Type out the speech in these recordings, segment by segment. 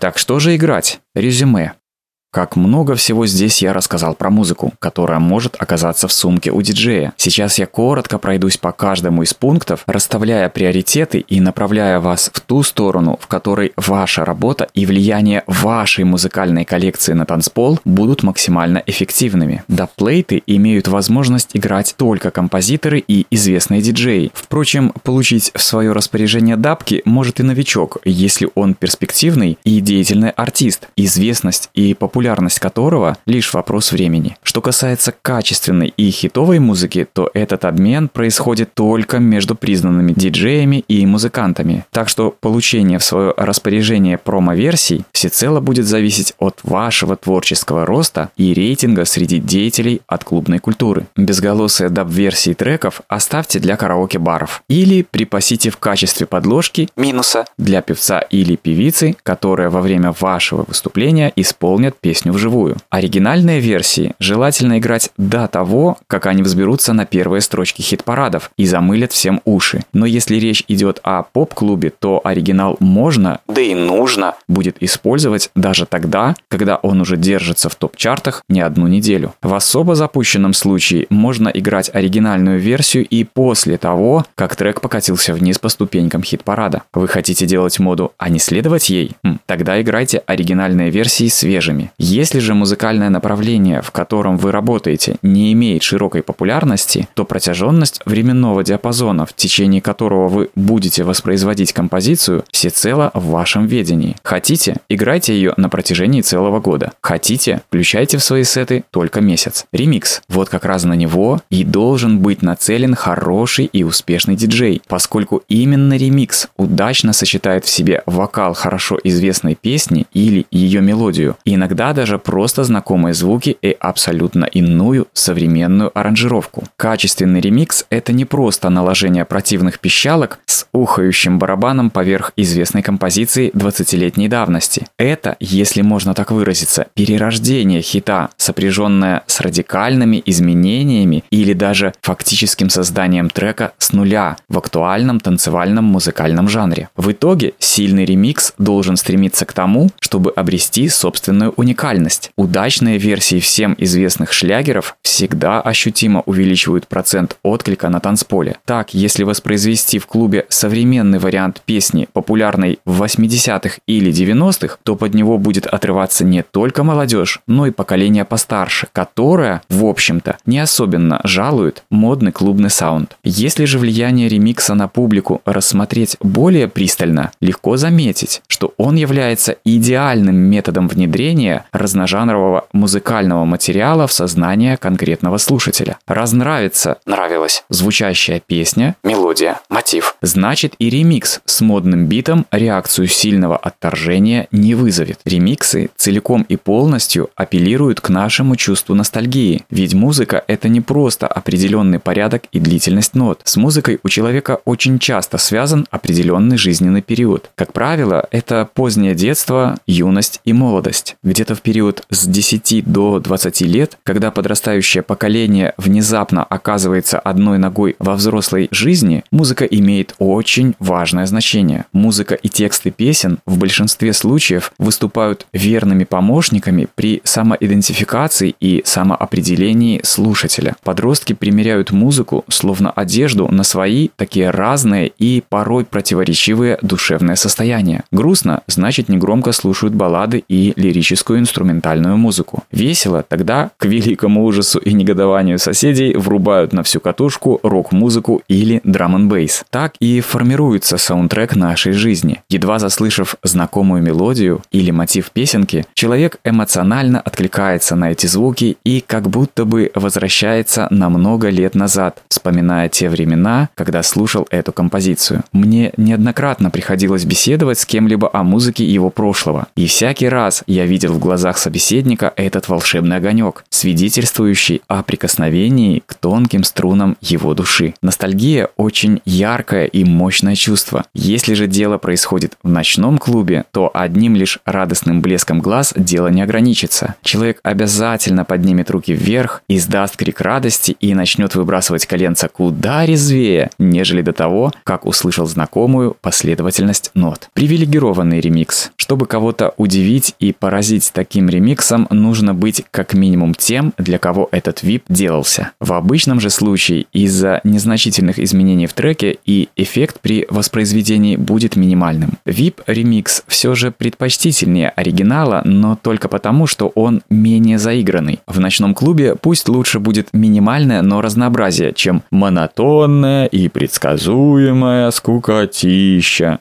Так что же играть? Резюме. Как много всего здесь я рассказал про музыку, которая может оказаться в сумке у диджея. Сейчас я коротко пройдусь по каждому из пунктов, расставляя приоритеты и направляя вас в ту сторону, в которой ваша работа и влияние вашей музыкальной коллекции на танцпол будут максимально эффективными. Дабплейты имеют возможность играть только композиторы и известные диджеи. Впрочем, получить в свое распоряжение дабки может и новичок, если он перспективный и деятельный артист. Известность и популярность популярность которого лишь вопрос времени. Что касается качественной и хитовой музыки, то этот обмен происходит только между признанными диджеями и музыкантами. Так что получение в свое распоряжение промо-версий всецело будет зависеть от вашего творческого роста и рейтинга среди деятелей от клубной культуры. Безголосые даб-версии треков оставьте для караоке-баров или припасите в качестве подложки минуса для певца или певицы, которая во время вашего выступления исполнят песню песню вживую. Оригинальные версии желательно играть до того, как они взберутся на первые строчки хит-парадов и замылят всем уши. Но если речь идет о поп-клубе, то оригинал можно, да и нужно, будет использовать даже тогда, когда он уже держится в топ-чартах не одну неделю. В особо запущенном случае можно играть оригинальную версию и после того, как трек покатился вниз по ступенькам хит-парада. Вы хотите делать моду, а не следовать ей? Хм, тогда играйте оригинальные версии свежими. Если же музыкальное направление, в котором вы работаете, не имеет широкой популярности, то протяженность временного диапазона, в течение которого вы будете воспроизводить композицию, всецело в вашем ведении. Хотите, играйте ее на протяжении целого года. Хотите, включайте в свои сеты только месяц. Ремикс. Вот как раз на него и должен быть нацелен хороший и успешный диджей, поскольку именно ремикс удачно сочетает в себе вокал хорошо известной песни или ее мелодию. Иногда даже просто знакомые звуки и абсолютно иную современную аранжировку. Качественный ремикс – это не просто наложение противных пищалок с ухающим барабаном поверх известной композиции 20-летней давности. Это, если можно так выразиться, перерождение хита, сопряженное с радикальными изменениями или даже фактическим созданием трека с нуля в актуальном танцевальном музыкальном жанре. В итоге сильный ремикс должен стремиться к тому, чтобы обрести собственную уникальность. Удачные версии всем известных шлягеров всегда ощутимо увеличивают процент отклика на танцполе. Так, если воспроизвести в клубе современный вариант песни, популярной в 80-х или 90-х, то под него будет отрываться не только молодежь, но и поколение постарше, которое, в общем-то, не особенно жалует модный клубный саунд. Если же влияние ремикса на публику рассмотреть более пристально, легко заметить, что он является идеальным методом внедрения разножанрового музыкального материала в сознание конкретного слушателя. Раз нравится, нравилась звучащая песня, мелодия, мотив, значит и ремикс с модным битом реакцию сильного отторжения не вызовет. Ремиксы целиком и полностью апеллируют к нашему чувству ностальгии, ведь музыка это не просто определенный порядок и длительность нот. С музыкой у человека очень часто связан определенный жизненный период. Как правило, это позднее детство, юность и молодость. Где-то в период с 10 до 20 лет, когда подрастающее поколение внезапно оказывается одной ногой во взрослой жизни, музыка имеет очень важное значение. Музыка и тексты песен в большинстве случаев выступают верными помощниками при самоидентификации и самоопределении слушателя. Подростки примеряют музыку словно одежду на свои такие разные и порой противоречивые душевные состояния. Грустно, значит негромко слушают баллады и лирическую инструментальную музыку. Весело, тогда, к великому ужасу и негодованию соседей, врубают на всю катушку рок-музыку или драм н бейс. Так и формируется саундтрек нашей жизни. Едва заслышав знакомую мелодию или мотив песенки, человек эмоционально откликается на эти звуки и как будто бы возвращается на много лет назад, вспоминая те времена, когда слушал эту композицию. Мне неоднократно приходилось беседовать с кем-либо о музыке его прошлого, и всякий раз я видел в глазах собеседника этот волшебный огонек, свидетельствующий о прикосновении к тонким струнам его души. Ностальгия – очень яркое и мощное чувство. Если же дело происходит в ночном клубе, то одним лишь радостным блеском глаз дело не ограничится. Человек обязательно поднимет руки вверх, издаст крик радости и начнет выбрасывать коленца куда резвее, нежели до того, как услышал знакомую последовательность нот. Привилегированный ремикс. Чтобы кого-то удивить и поразить таким ремиксом, нужно быть как минимум тем, для кого этот VIP делался. В обычном же случае из-за незначительных изменений в треке и эффект при воспроизведении будет минимальным. VIP ремикс все же предпочтительнее оригинала, но только потому, что он менее заигранный. В ночном клубе пусть лучше будет минимальное, но разнообразие, чем монотонное и предсказуемая скукотища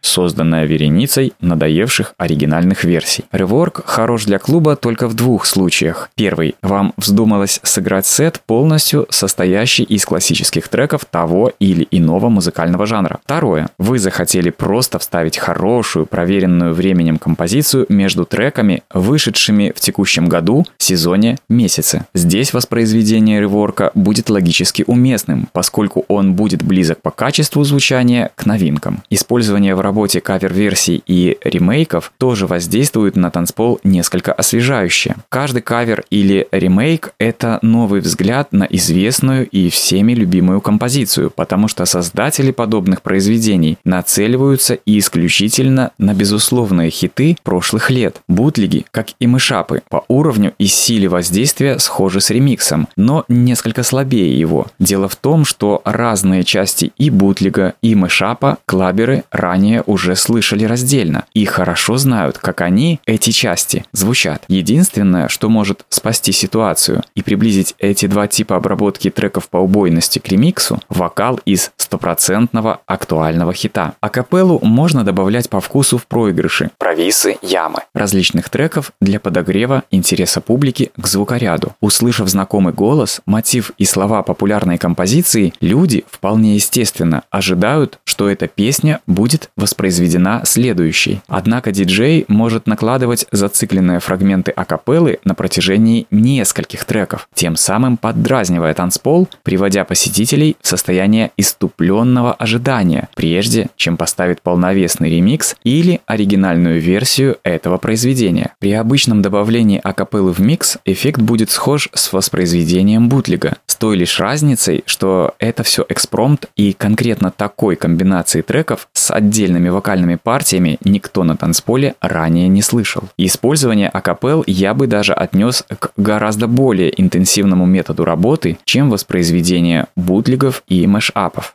созданная вереницей надоевших оригинальных версий. Реворк хорош для клуба только в двух случаях. Первый. Вам вздумалось сыграть сет, полностью состоящий из классических треков того или иного музыкального жанра. Второе. Вы захотели просто вставить хорошую, проверенную временем композицию между треками, вышедшими в текущем году, сезоне, месяце. Здесь воспроизведение реворка будет логически уместным, поскольку он будет близок по качеству звучания к новинкам. Использование в работе кавер-версий и ремейков тоже воздействует на танцпол несколько освежающе. Каждый кавер или ремейк – это новый взгляд на известную и всеми любимую композицию, потому что создатели подобных произведений нацеливаются исключительно на безусловные хиты прошлых лет. Бутлиги, как и мышапы, по уровню и силе воздействия схожи с ремиксом, но несколько слабее его. Дело в том, что разные части и бутлига, и мышапа клаберы ранее уже слышали раздельно и хорошо знают, как они, эти части, звучат. Единственное, что может спасти ситуацию и приблизить эти два типа обработки треков по убойности к ремиксу – вокал из стопроцентного актуального хита. А капеллу можно добавлять по вкусу в проигрыши, провисы, ямы различных треков для подогрева интереса публики к звукоряду. Услышав знакомый голос, мотив и слова популярной композиции, люди вполне естественно ожидают, что эта песня будет восприниматься воспроизведена следующей. Однако диджей может накладывать зацикленные фрагменты акапеллы на протяжении нескольких треков, тем самым поддразнивая танцпол, приводя посетителей в состояние иступленного ожидания, прежде чем поставит полновесный ремикс или оригинальную версию этого произведения. При обычном добавлении акапеллы в микс эффект будет схож с воспроизведением бутлига, с той лишь разницей, что это все экспромт и конкретно такой комбинации треков с отдельными сильными вокальными партиями никто на танцполе ранее не слышал. Использование акапел я бы даже отнес к гораздо более интенсивному методу работы, чем воспроизведение бутлигов и мэшапов.